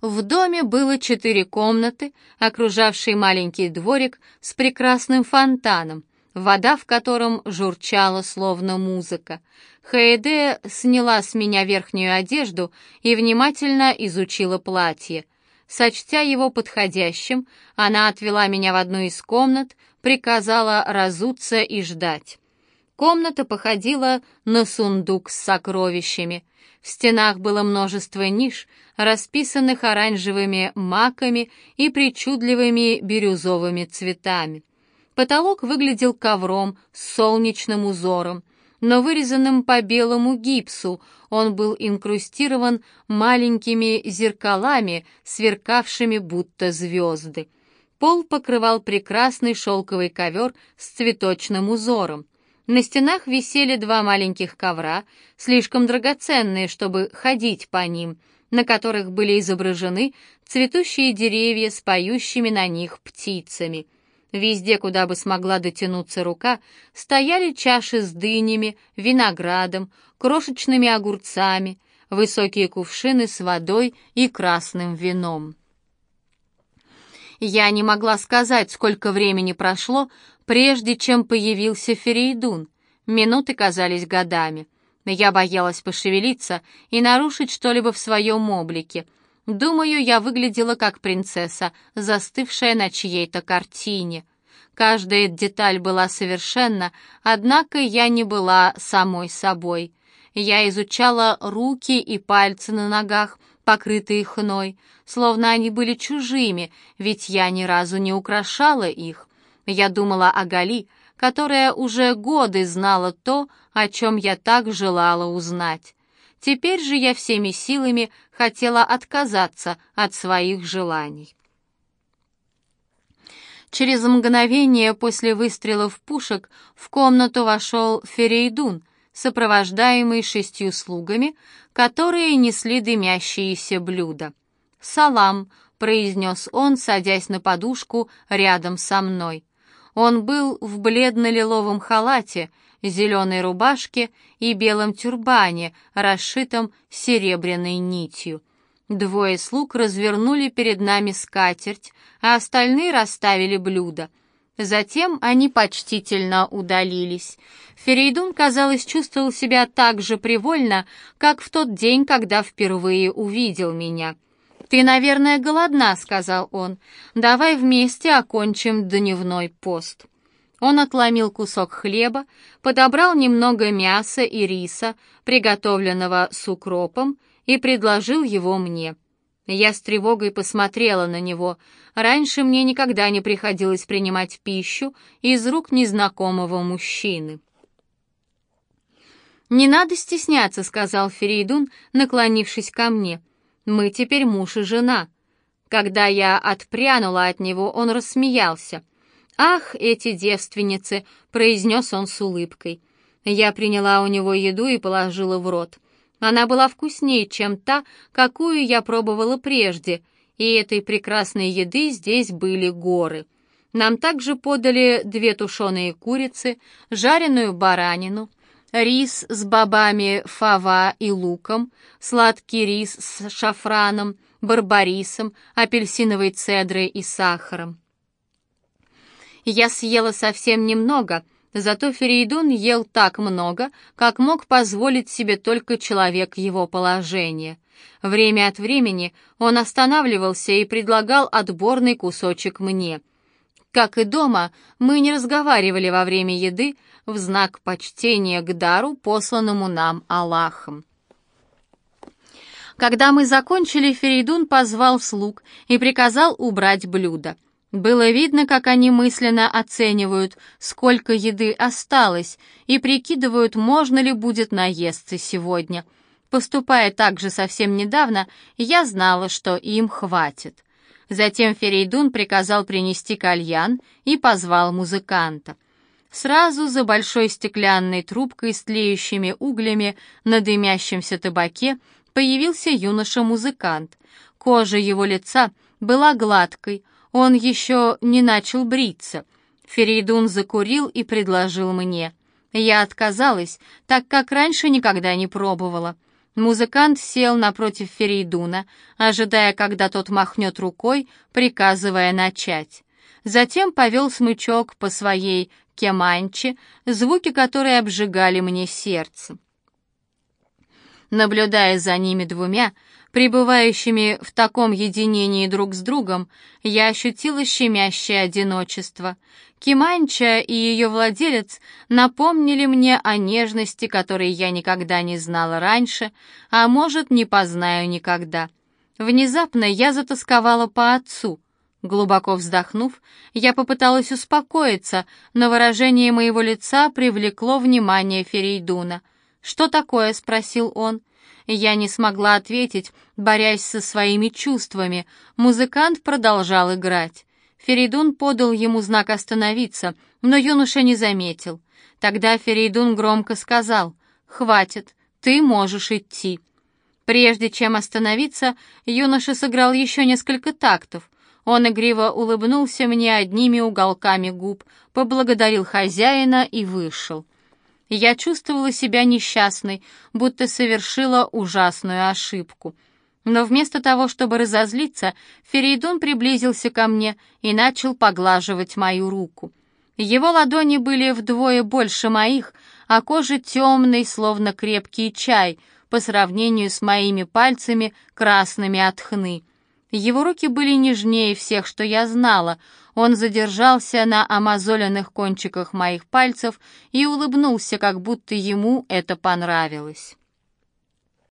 В доме было четыре комнаты, окружавший маленький дворик с прекрасным фонтаном, вода в котором журчала словно музыка. Хаэде сняла с меня верхнюю одежду и внимательно изучила платье. Сочтя его подходящим, она отвела меня в одну из комнат, приказала разуться и ждать. Комната походила на сундук с сокровищами. В стенах было множество ниш, расписанных оранжевыми маками и причудливыми бирюзовыми цветами. Потолок выглядел ковром с солнечным узором, но вырезанным по белому гипсу, он был инкрустирован маленькими зеркалами, сверкавшими будто звезды. Пол покрывал прекрасный шелковый ковер с цветочным узором. На стенах висели два маленьких ковра, слишком драгоценные, чтобы ходить по ним, на которых были изображены цветущие деревья с поющими на них птицами — Везде, куда бы смогла дотянуться рука, стояли чаши с дынями, виноградом, крошечными огурцами, высокие кувшины с водой и красным вином. Я не могла сказать, сколько времени прошло, прежде чем появился Ферейдун. Минуты казались годами. Я боялась пошевелиться и нарушить что-либо в своем облике — Думаю, я выглядела как принцесса, застывшая на чьей-то картине. Каждая деталь была совершенна, однако я не была самой собой. Я изучала руки и пальцы на ногах, покрытые хной, словно они были чужими, ведь я ни разу не украшала их. Я думала о Гали, которая уже годы знала то, о чем я так желала узнать. Теперь же я всеми силами хотела отказаться от своих желаний. Через мгновение после выстрелов пушек в комнату вошел Ферейдун, сопровождаемый шестью слугами, которые несли дымящиеся блюда. «Салам», — произнес он, садясь на подушку рядом со мной. Он был в бледно-лиловом халате, зеленой рубашке и белом тюрбане, расшитом серебряной нитью. Двое слуг развернули перед нами скатерть, а остальные расставили блюда. Затем они почтительно удалились. Ферейдун, казалось, чувствовал себя так же привольно, как в тот день, когда впервые увидел меня. «Ты, наверное, голодна», — сказал он. «Давай вместе окончим дневной пост». Он отломил кусок хлеба, подобрал немного мяса и риса, приготовленного с укропом, и предложил его мне. Я с тревогой посмотрела на него. Раньше мне никогда не приходилось принимать пищу из рук незнакомого мужчины. «Не надо стесняться», — сказал Ферейдун, наклонившись ко мне. «Мы теперь муж и жена». Когда я отпрянула от него, он рассмеялся. «Ах, эти девственницы!» — произнес он с улыбкой. Я приняла у него еду и положила в рот. Она была вкуснее, чем та, какую я пробовала прежде, и этой прекрасной еды здесь были горы. Нам также подали две тушеные курицы, жареную баранину, рис с бобами фава и луком, сладкий рис с шафраном, барбарисом, апельсиновой цедрой и сахаром. Я съела совсем немного, зато Ферейдун ел так много, как мог позволить себе только человек его положения. Время от времени он останавливался и предлагал отборный кусочек мне. Как и дома, мы не разговаривали во время еды в знак почтения к дару, посланному нам Аллахом. Когда мы закончили, Ферейдун позвал слуг и приказал убрать блюдо. Было видно, как они мысленно оценивают, сколько еды осталось, и прикидывают, можно ли будет наесться сегодня. Поступая так же совсем недавно, я знала, что им хватит. Затем Ферейдун приказал принести кальян и позвал музыканта. Сразу за большой стеклянной трубкой с тлеющими углями на дымящемся табаке появился юноша-музыкант. Кожа его лица была гладкой, он еще не начал бриться. Ферейдун закурил и предложил мне. Я отказалась, так как раньше никогда не пробовала. Музыкант сел напротив Ферейдуна, ожидая, когда тот махнет рукой, приказывая начать. Затем повел смычок по своей кеманче, звуки которой обжигали мне сердце. Наблюдая за ними двумя, пребывающими в таком единении друг с другом, я ощутила щемящее одиночество. Киманча и ее владелец напомнили мне о нежности, которой я никогда не знала раньше, а может, не познаю никогда. Внезапно я затасковала по отцу. Глубоко вздохнув, я попыталась успокоиться, но выражение моего лица привлекло внимание Ферейдуна. «Что такое?» — спросил он. Я не смогла ответить, борясь со своими чувствами. Музыкант продолжал играть. Ферейдун подал ему знак остановиться, но юноша не заметил. Тогда Ферейдун громко сказал «Хватит, ты можешь идти». Прежде чем остановиться, юноша сыграл еще несколько тактов. Он игриво улыбнулся мне одними уголками губ, поблагодарил хозяина и вышел. Я чувствовала себя несчастной, будто совершила ужасную ошибку. Но вместо того, чтобы разозлиться, Ферейдун приблизился ко мне и начал поглаживать мою руку. Его ладони были вдвое больше моих, а кожа темной, словно крепкий чай, по сравнению с моими пальцами, красными от хны. Его руки были нежнее всех, что я знала. Он задержался на амазоленных кончиках моих пальцев и улыбнулся, как будто ему это понравилось.